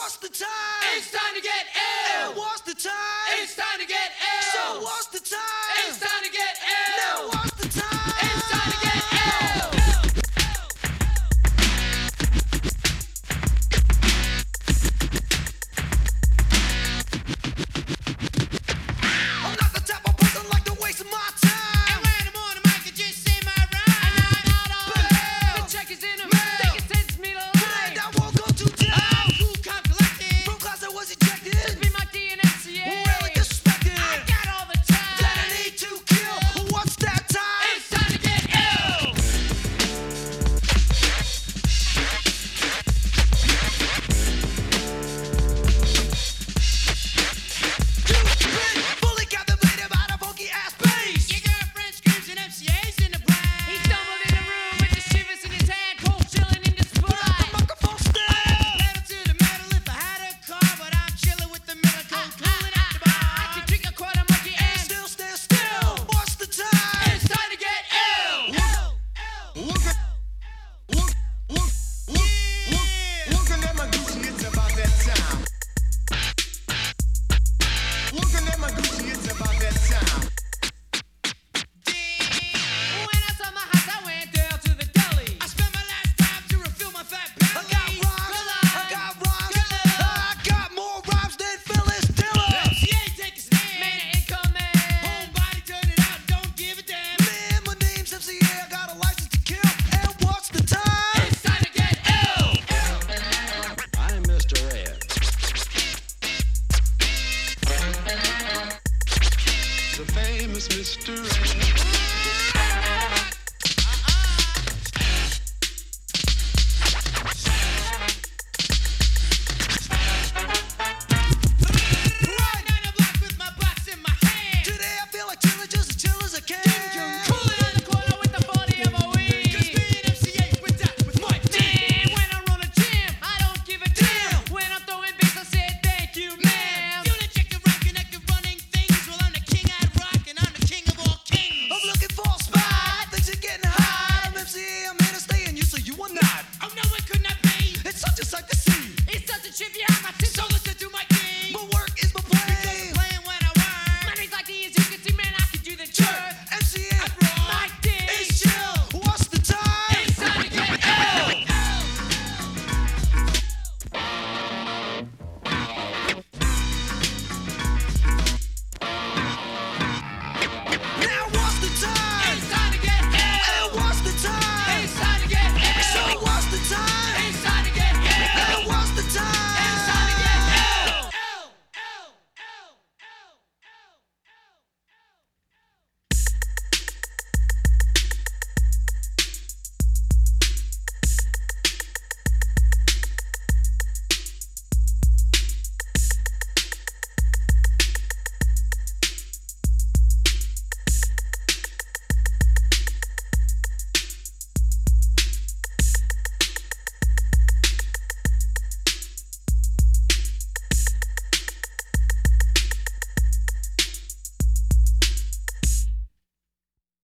What's the time? It's time to get ill. What's the time? Mr. Right. trivial, my tinsel